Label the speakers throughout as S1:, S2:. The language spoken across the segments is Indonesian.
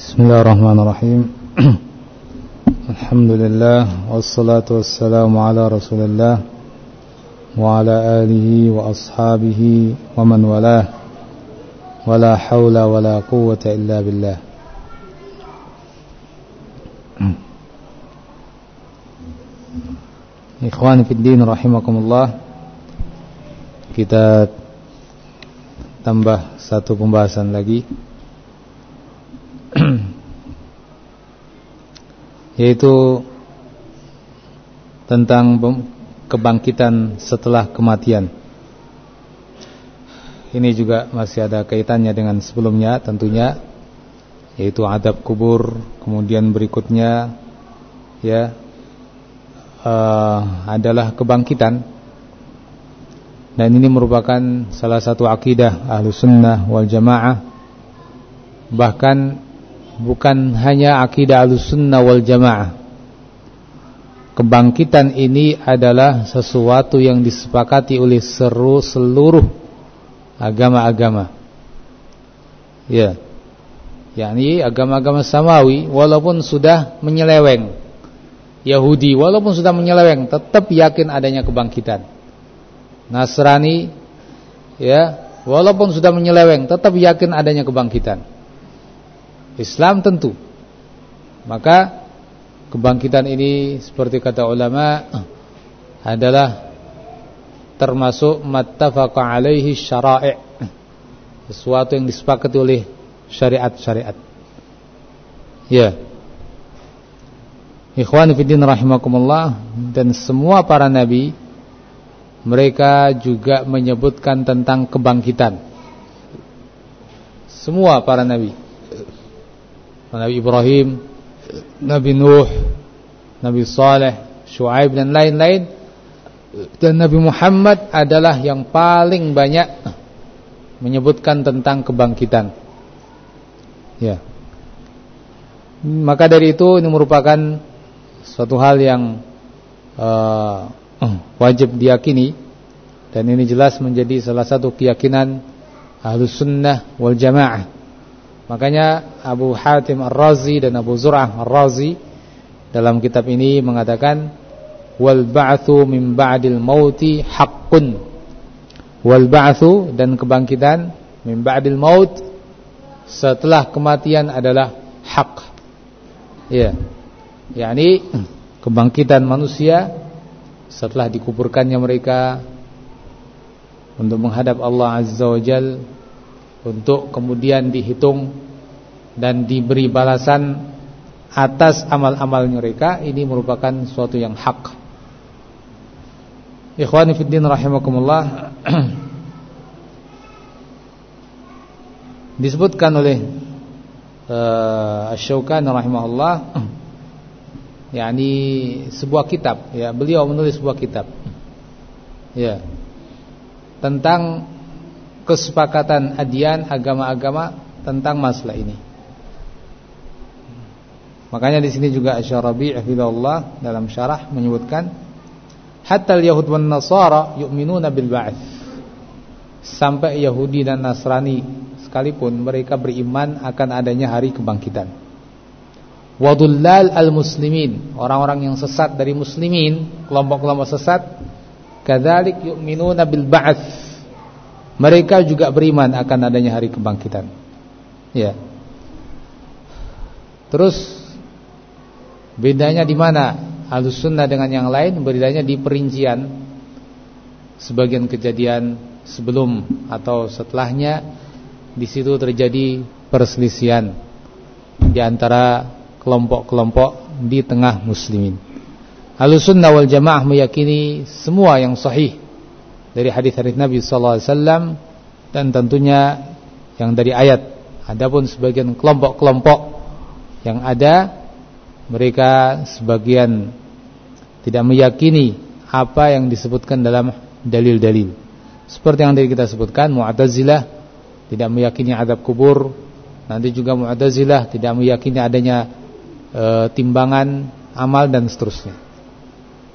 S1: بسم الله الرحمن الرحيم. الحمد لله والصلاة والسلام على رسول الله وعلى آله وأصحابه ومن والاه. ولا حول ولا قوة إلا بالله. Ikhwan Fiddin Rahimakumullah Kita tambah satu pembahasan lagi. Yaitu Tentang kebangkitan setelah kematian. Ini juga masih ada kaitannya dengan sebelumnya tentunya Yaitu adab kubur Kemudian berikutnya Ya uh, adalah kebangkitan. Dan ini merupakan salah satu akidah ahlu sunnah wal jamaah. Bahkan bukan hanya akidah ahlu sunnah wal jamaah kebangkitan ini adalah sesuatu yang disepakati oleh seru seluruh agama-agama ya yakni agama-agama samawi walaupun sudah menyeleweng Yahudi walaupun sudah menyeleweng tetap yakin adanya kebangkitan. Nasrani ya, walaupun sudah menyeleweng tetap yakin adanya kebangkitan. Islam tentu. Maka kebangkitan ini seperti kata ulama adalah termasuk mattafaqa alaihi syara'i' sesuatu yang disepakati oleh syariat-syariat. Ya. Ikhwan fiddin rahimakumullah dan semua para nabi mereka juga menyebutkan tentang kebangkitan. Semua para nabi. Nabi Ibrahim, Nabi Nuh, Nabi Saleh, Shu'aib dan lain-lain dan Nabi Muhammad adalah yang paling banyak menyebutkan tentang kebangkitan. Ya. Maka dari itu ini merupakan suatu hal yang uh, wajib diyakini dan ini jelas menjadi salah satu keyakinan ahlus sunnah wal jamaah makanya Abu Hatim Ar-Razi dan Abu Zur'ah Ar-Razi dalam kitab ini mengatakan wal ba'thu min ba'dil mauti haqqun. Wal ba'thu dan kebangkitan min ba'dil maut setelah kematian adalah hak ya. Yakni kebangkitan manusia setelah dikuburkannya mereka untuk menghadap Allah Azza wa Jal untuk kemudian dihitung dan diberi balasan atas amal-amal mereka ini merupakan suatu yang hak. Ikhwani fiddin rahimakumullah disebutkan oleh uh, Asy-Syaukani rahimahullah yakni sebuah kitab ya beliau menulis sebuah kitab ya tentang kesepakatan adian agama-agama tentang masalah ini. Makanya di sini juga Asy-Syarabi hafizallahu dalam syarah menyebutkan hatta al-yahud wan nasara yu'minuna bil ba'ts sampai Yahudi dan Nasrani sekalipun mereka beriman akan adanya hari kebangkitan. Wadullal al-muslimin orang-orang yang sesat dari muslimin kelompok-kelompok sesat kadzalik yu'minuna bil ba'ats mereka juga beriman akan adanya hari kebangkitan. Ya. Terus bedanya di mana? Ahlussunnah dengan yang lain bedanya di perincian. Sebagian kejadian sebelum atau setelahnya di situ terjadi perselisihan di antara kelompok-kelompok di tengah muslimin. Ahlussunnah wal jamaah meyakini semua yang sahih dari hadis-hadis Nabi sallallahu alaihi wasallam dan tentunya yang dari ayat. Adapun sebagian kelompok-kelompok yang ada mereka sebagian tidak meyakini apa yang disebutkan dalam dalil-dalil. Seperti yang tadi kita sebutkan Mu'tazilah tidak meyakini adab kubur, nanti juga Mu'tazilah tidak meyakini adanya e, timbangan amal dan seterusnya.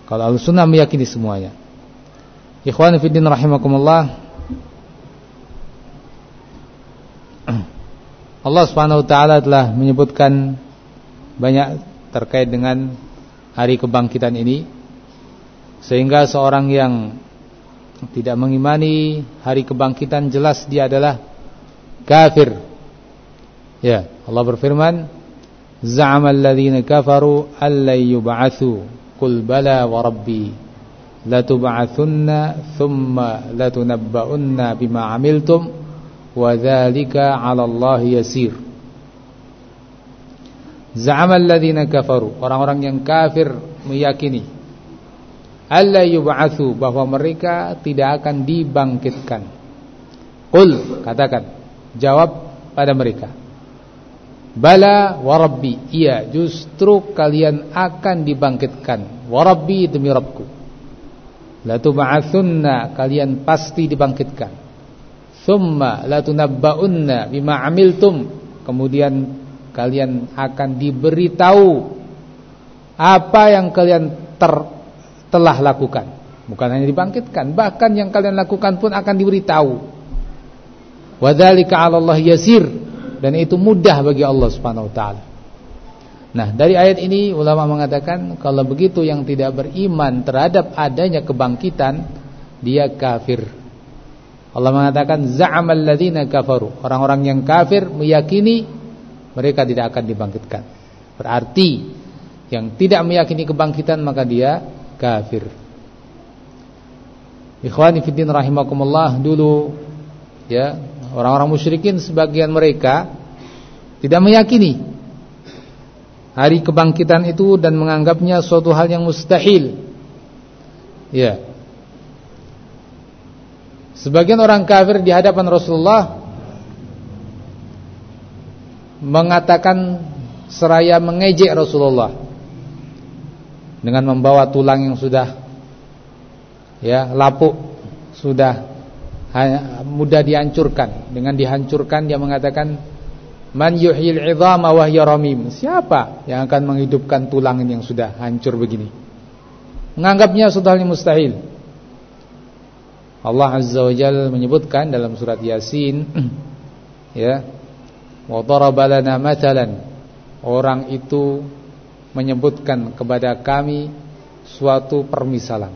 S1: Kalau Ahlussunnah meyakini semuanya. Ikhwan fillah rahimakumullah. Allah Subhanahu wa taala telah menyebutkan banyak terkait dengan hari kebangkitan ini sehingga seorang yang tidak mengimani hari kebangkitan jelas dia adalah kafir. Ya, Allah berfirman, "Za'ama alladziina kafaru alla yub'atsu." Qul bala wa rabbi latub'atsunna thumma latunabba'unna bima 'amiltum wa dzalika 'ala Allah yasir. Za'ama alladziina kafaru, orang-orang yang kafir meyakini alla yub'atsu bahwa mereka tidak akan dibangkitkan. Qul katakan, jawab pada mereka. Bala warabbi, iya justru kalian akan dibangkitkan. Warabbi demi Rabbku. La tub'atsunna kalian pasti dibangkitkan. Thumma la tunabba'unna bima amiltum. Kemudian kalian akan diberitahu apa yang kalian ter telah lakukan. Bukan hanya dibangkitkan, bahkan yang kalian lakukan pun akan diberitahu. Wadzalika 'ala Allah yasir dan itu mudah bagi Allah Subhanahu wa taala. Nah, dari ayat ini ulama mengatakan kalau begitu yang tidak beriman terhadap adanya kebangkitan dia kafir. Allah mengatakan za'amal ladzina kafaru. Orang-orang yang kafir meyakini mereka tidak akan dibangkitkan. Berarti yang tidak meyakini kebangkitan maka dia kafir. Ikhwani fiddin rahimakumullah dulu ya, orang-orang musyrikin sebagian mereka tidak meyakini hari kebangkitan itu dan menganggapnya suatu hal yang mustahil. Ya. Sebagian orang kafir di hadapan Rasulullah mengatakan seraya mengejek Rasulullah dengan membawa tulang yang sudah ya lapuk sudah mudah dihancurkan dengan dihancurkan dia mengatakan man yuhyil 'idhama wa siapa yang akan menghidupkan tulang yang sudah hancur begini menganggapnya sudah mustahil Allah Azza wa Jalla menyebutkan dalam surat Yasin ya wa daraba lana matalan orang itu menyebutkan kepada kami suatu permisalan.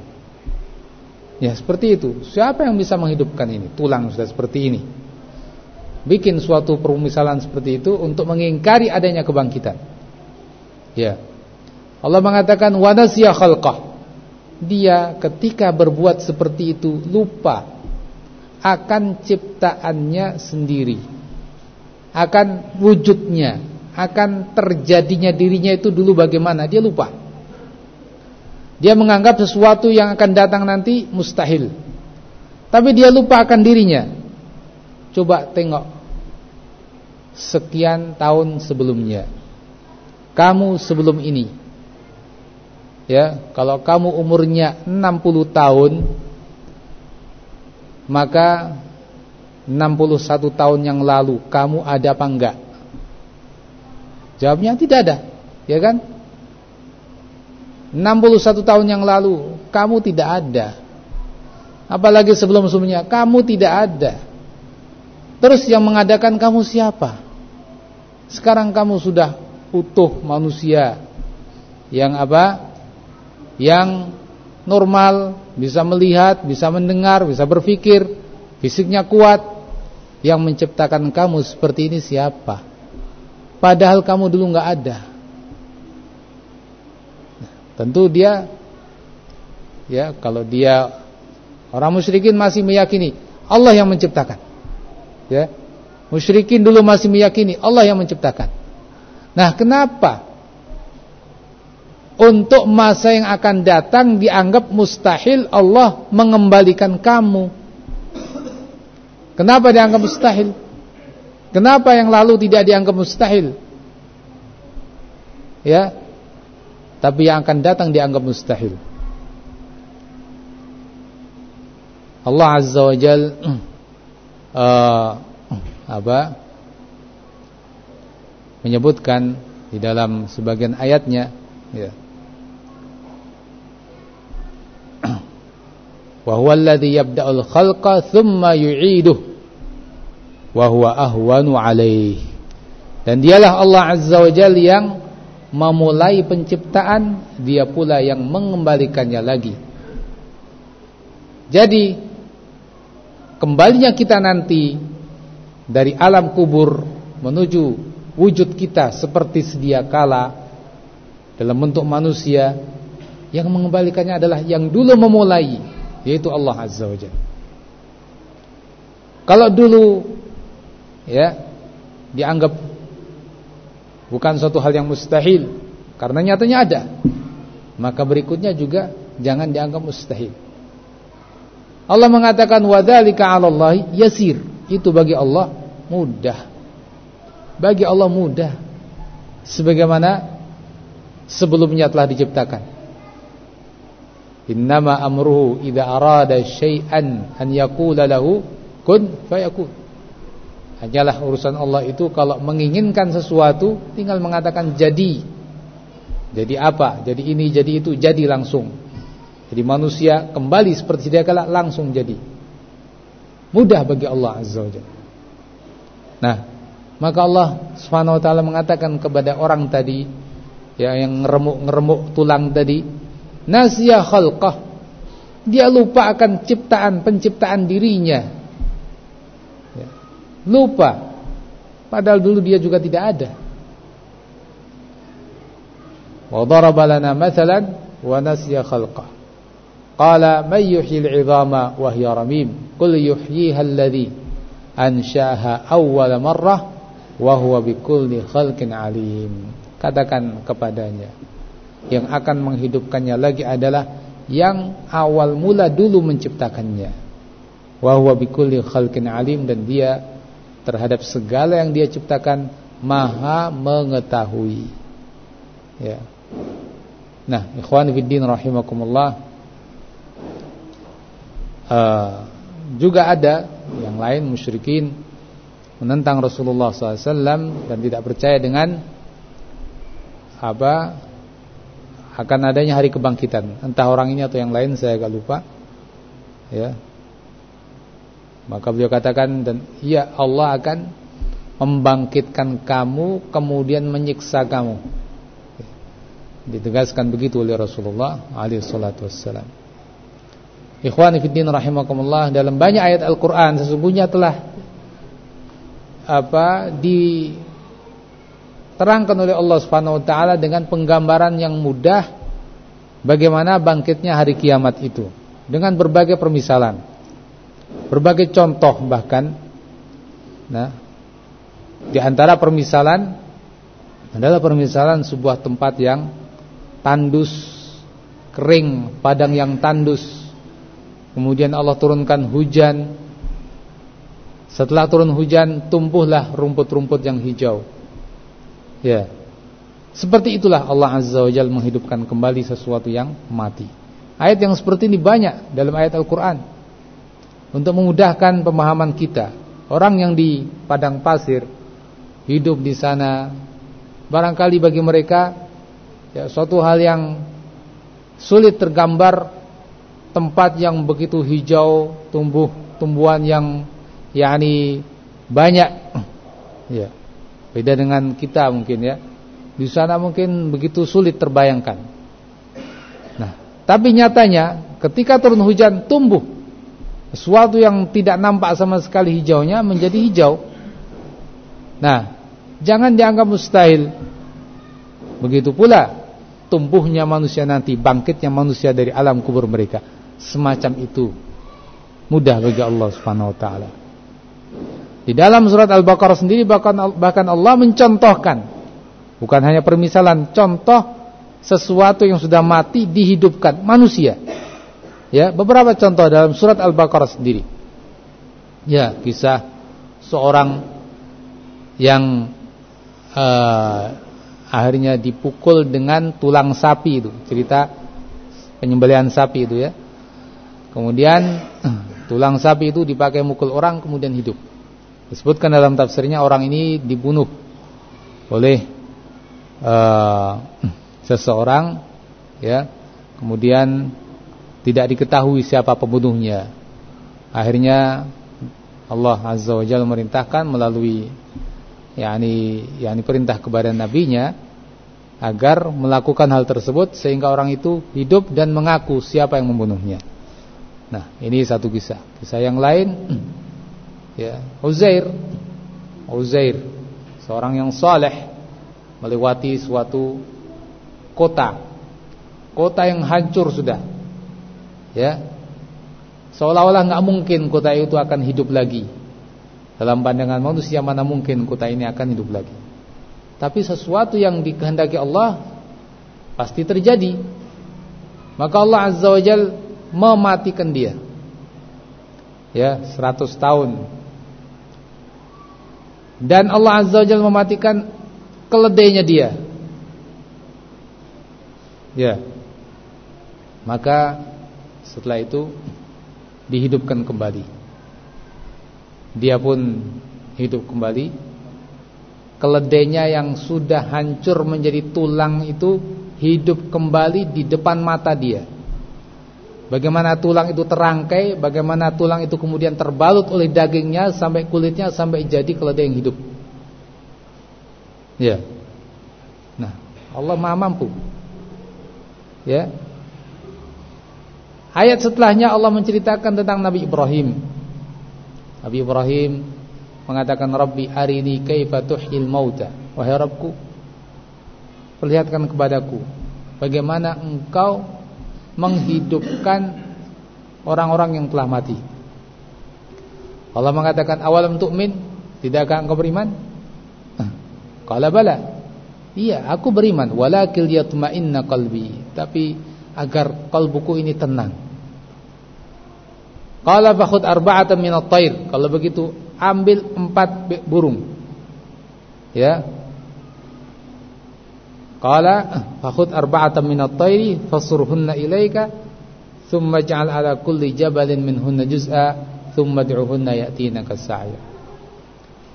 S1: Ya seperti itu. Siapa yang bisa menghidupkan ini? Tulang sudah seperti ini. Bikin suatu permisalan seperti itu untuk mengingkari adanya kebangkitan. Ya. Allah mengatakan wanasya khalqah. Dia ketika berbuat seperti itu lupa akan ciptaannya sendiri. Akan wujudnya akan terjadinya dirinya itu dulu bagaimana dia lupa dia menganggap sesuatu yang akan datang nanti mustahil tapi dia lupa akan dirinya coba tengok sekian tahun sebelumnya kamu sebelum ini ya kalau kamu umurnya 60 tahun maka 61 tahun yang lalu kamu ada apa enggak Jawabnya tidak ada, ya kan? 61 tahun yang lalu kamu tidak ada. Apalagi sebelum-sebelumnya kamu tidak ada. Terus yang mengadakan kamu siapa? Sekarang kamu sudah utuh manusia yang apa? Yang normal, bisa melihat, bisa mendengar, bisa berpikir, fisiknya kuat. Yang menciptakan kamu seperti ini siapa? Padahal kamu dulu nggak ada. Nah, tentu dia ya kalau dia orang musyrikin masih meyakini Allah yang menciptakan. Ya. Musyrikin dulu masih meyakini Allah yang menciptakan. Nah, kenapa untuk masa yang akan datang dianggap mustahil Allah mengembalikan kamu? Kenapa dianggap mustahil? Kenapa yang lalu tidak dianggap mustahil? Ya. Tapi yang akan datang dianggap mustahil. Allah Azza wa Jal uh, apa? menyebutkan di dalam sebagian ayatnya ya. Wa huwa alladhi yabda'ul khalqa thumma yu'iduhu wa huwa ahwanu alaih Dan dialah Allah Azza wa Jalla yang memulai penciptaan, dia pula yang mengembalikannya lagi. Jadi kembalinya kita nanti dari alam kubur menuju wujud kita seperti sedia kala dalam bentuk manusia yang mengembalikannya adalah yang dulu memulai yaitu Allah Azza wa Jalla. Kalau dulu ya dianggap bukan suatu hal yang mustahil karena nyatanya ada, maka berikutnya juga jangan dianggap mustahil. Allah mengatakan wadzalika Allah yasir. Itu bagi Allah mudah. Bagi Allah mudah. Sebagaimana sebelumnya telah diciptakan. Innama amruhu idza arada syai'an an yaqula lahu kun fayakun. Hanyalah urusan Allah itu kalau menginginkan sesuatu tinggal mengatakan jadi. Jadi apa? Jadi ini, jadi itu, jadi langsung. Jadi manusia kembali seperti dia kala langsung jadi. Mudah bagi Allah Azza wa Nah, maka Allah Subhanahu wa taala mengatakan kepada orang tadi ya yang ngeremuk-ngeremuk tulang tadi, nasya khalqah. Dia lupa akan ciptaan penciptaan dirinya. Ya. Lupa. Padahal dulu dia juga tidak ada. Wa daraba lana mathalan wa nasya khalqah. Qala man yuhyil 'idhama wa hiya ramim? Qul yuhyiha alladhi ansha'aha awwala marrah wa huwa bikulli khalqin 'alim. Katakan kepadanya yang akan menghidupkannya lagi adalah yang awal mula dulu menciptakannya. Wa huwa bikulli khalqin 'alim dan dia terhadap segala yang dia ciptakan maha mengetahui. Ya. Nah, ikhwan fillah rahimakumullah uh, juga ada yang lain musyrikin menentang Rasulullah SAW dan tidak percaya dengan apa akan adanya hari kebangkitan. Entah orang ini atau yang lain saya agak lupa. Ya. Maka beliau katakan dan iya Allah akan membangkitkan kamu kemudian menyiksa kamu. Ditegaskan begitu oleh Rasulullah alaihi Ikhwani rahimakumullah dalam banyak ayat Al-Qur'an sesungguhnya telah apa diterangkan oleh Allah Subhanahu wa taala dengan penggambaran yang mudah bagaimana bangkitnya hari kiamat itu dengan berbagai permisalan. Berbagai contoh bahkan nah di antara permisalan adalah permisalan sebuah tempat yang tandus kering, padang yang tandus Kemudian Allah turunkan hujan. Setelah turun hujan Tumbuhlah rumput-rumput yang hijau. Ya. Seperti itulah Allah Azza wa Jal Menghidupkan kembali sesuatu yang mati. Ayat yang seperti ini banyak Dalam ayat Al-Quran. Untuk memudahkan pemahaman kita. Orang yang di padang pasir Hidup di sana Barangkali bagi mereka ya, Suatu hal yang Sulit tergambar tempat yang begitu hijau, tumbuh tumbuhan yang yakni banyak. Ya. Beda dengan kita mungkin ya. Di sana mungkin begitu sulit terbayangkan. Nah, tapi nyatanya ketika turun hujan tumbuh sesuatu yang tidak nampak sama sekali hijaunya menjadi hijau. Nah, jangan dianggap mustahil. Begitu pula tumbuhnya manusia nanti, bangkitnya manusia dari alam kubur mereka semacam itu mudah bagi Allah Subhanahu wa taala. Di dalam surat Al-Baqarah sendiri bahkan bahkan Allah mencontohkan bukan hanya permisalan, contoh sesuatu yang sudah mati dihidupkan manusia. Ya, beberapa contoh dalam surat Al-Baqarah sendiri. Ya, kisah seorang yang uh, akhirnya dipukul dengan tulang sapi itu, cerita penyembelihan sapi itu ya. Kemudian tulang sapi itu dipakai mukul orang kemudian hidup. Disebutkan dalam tafsirnya orang ini dibunuh oleh uh, seseorang ya. Kemudian tidak diketahui siapa pembunuhnya. Akhirnya Allah Azza wa Jalla merintahkan melalui yakni yakni perintah kepada nabinya agar melakukan hal tersebut sehingga orang itu hidup dan mengaku siapa yang membunuhnya. Nah, ini satu kisah. Kisah yang lain ya, Uzair. Uzair, seorang yang saleh melewati suatu kota. Kota yang hancur sudah. Ya. Seolah-olah nggak mungkin kota itu akan hidup lagi. Dalam pandangan manusia mana mungkin kota ini akan hidup lagi. Tapi sesuatu yang dikehendaki Allah pasti terjadi. Maka Allah Azza wa Jal mematikan dia. Ya, 100 tahun. Dan Allah Azza wa Jal mematikan keledainya dia. Ya. Maka setelah itu dihidupkan kembali. Dia pun hidup kembali keledainya yang sudah hancur menjadi tulang itu hidup kembali di depan mata dia. Bagaimana tulang itu terangkai, bagaimana tulang itu kemudian terbalut oleh dagingnya sampai kulitnya sampai jadi keledai yang hidup. Ya. Nah, Allah Maha mampu. Ya. Ayat setelahnya Allah menceritakan tentang Nabi Ibrahim. Nabi Ibrahim mengatakan Rabbi arini kaifa tuhyil mauta wahai Rabbku perlihatkan kepadaku bagaimana engkau menghidupkan orang-orang yang telah mati. Allah mengatakan awalam tu'min? Tidakkah engkau beriman? Qala bala. Iya aku beriman. Walakil yatma'inna qalbi. Tapi agar kalbuku ini tenang. Qala fakhud arba'atan minat tair kalau begitu ambil empat burung. Ya. Qala fakhud arba'atan min at-tayri fasurhunna ilaika thumma ja'al ala kulli jabalin minhunna juz'a thumma ad'uhunna ya'tinaka sa'ya.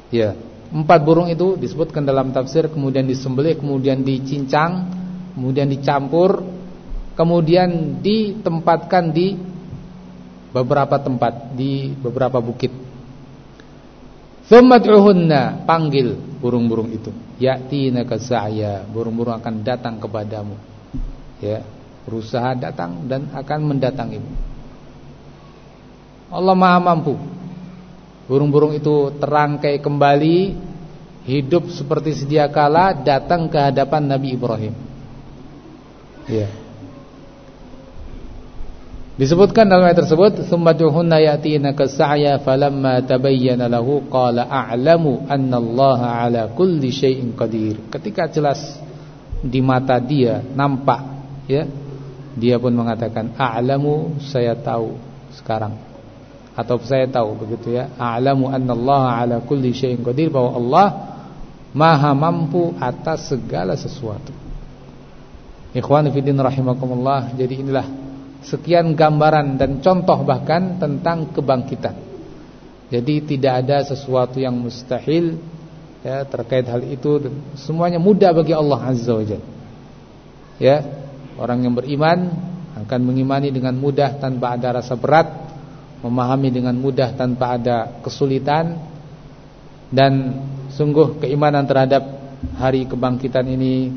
S1: Ya, empat burung itu disebutkan dalam tafsir kemudian disembelih, kemudian dicincang, kemudian dicampur, kemudian ditempatkan di beberapa tempat di beberapa bukit Thummad'uhunna panggil burung-burung itu. Ya'tinaka sa'ya, burung-burung akan datang kepadamu. Ya, berusaha datang dan akan mendatangimu. Allah Maha mampu. Burung-burung itu terangkai kembali hidup seperti sedia kala datang ke hadapan Nabi Ibrahim. Ya. Disebutkan dalam ayat tersebut, "Tsumma duhunna ya'tinaka sa'ya falamma tabayyana lahu qala a'lamu anna Allah 'ala kulli syai'in qadir." Ketika jelas di mata dia nampak, ya. Dia pun mengatakan, "A'lamu, saya tahu sekarang." Atau saya tahu begitu ya, "A'lamu anna Allah 'ala kulli syai'in qadir" bahwa Allah Maha mampu atas segala sesuatu. Ikhwan fillah rahimakumullah, jadi inilah sekian gambaran dan contoh bahkan tentang kebangkitan. Jadi tidak ada sesuatu yang mustahil ya terkait hal itu. Semuanya mudah bagi Allah Azza wa Ya, orang yang beriman akan mengimani dengan mudah tanpa ada rasa berat, memahami dengan mudah tanpa ada kesulitan. Dan sungguh keimanan terhadap hari kebangkitan ini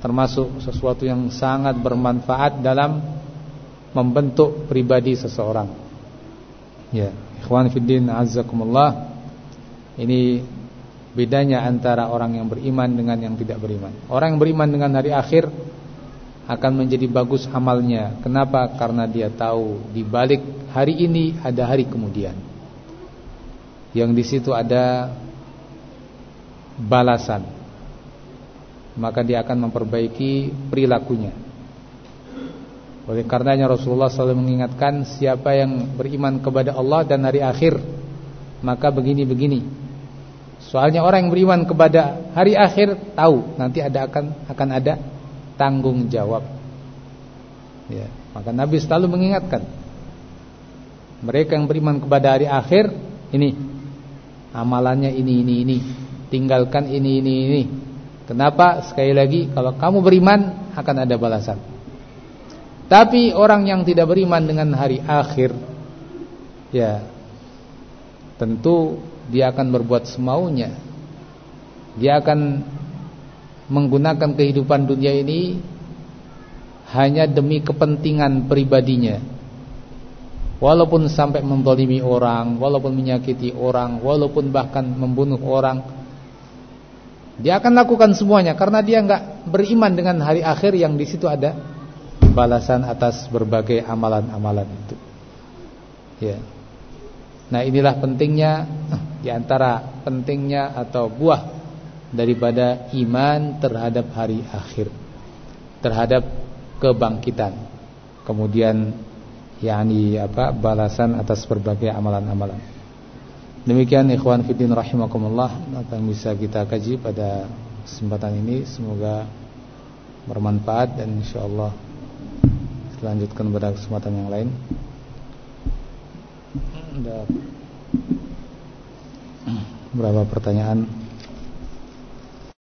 S1: termasuk sesuatu yang sangat bermanfaat dalam membentuk pribadi seseorang. Ya, ikhwan fiddin azzakumullah. Ini bedanya antara orang yang beriman dengan yang tidak beriman. Orang yang beriman dengan hari akhir akan menjadi bagus amalnya. Kenapa? Karena dia tahu di balik hari ini ada hari kemudian. Yang di situ ada balasan. Maka dia akan memperbaiki perilakunya. Oleh karenanya Rasulullah selalu mengingatkan siapa yang beriman kepada Allah dan hari akhir maka begini-begini. Soalnya orang yang beriman kepada hari akhir tahu nanti ada akan akan ada tanggung jawab. Ya, maka Nabi selalu mengingatkan mereka yang beriman kepada hari akhir ini amalannya ini ini ini tinggalkan ini ini ini. Kenapa? Sekali lagi kalau kamu beriman akan ada balasan. Tapi orang yang tidak beriman dengan hari akhir Ya Tentu dia akan berbuat semaunya Dia akan menggunakan kehidupan dunia ini hanya demi kepentingan pribadinya. Walaupun sampai mendolimi orang, walaupun menyakiti orang, walaupun bahkan membunuh orang, dia akan lakukan semuanya karena dia enggak beriman dengan hari akhir yang di situ ada balasan atas berbagai amalan-amalan itu. Ya. Nah, inilah pentingnya di antara pentingnya atau buah daripada iman terhadap hari akhir. Terhadap kebangkitan. Kemudian yakni apa? balasan atas berbagai amalan-amalan. Demikian ikhwan fiddin rahimakumullah yang bisa kita kaji pada kesempatan ini semoga bermanfaat dan insyaallah selanjutkan pada kesempatan yang lain. Ada berapa pertanyaan?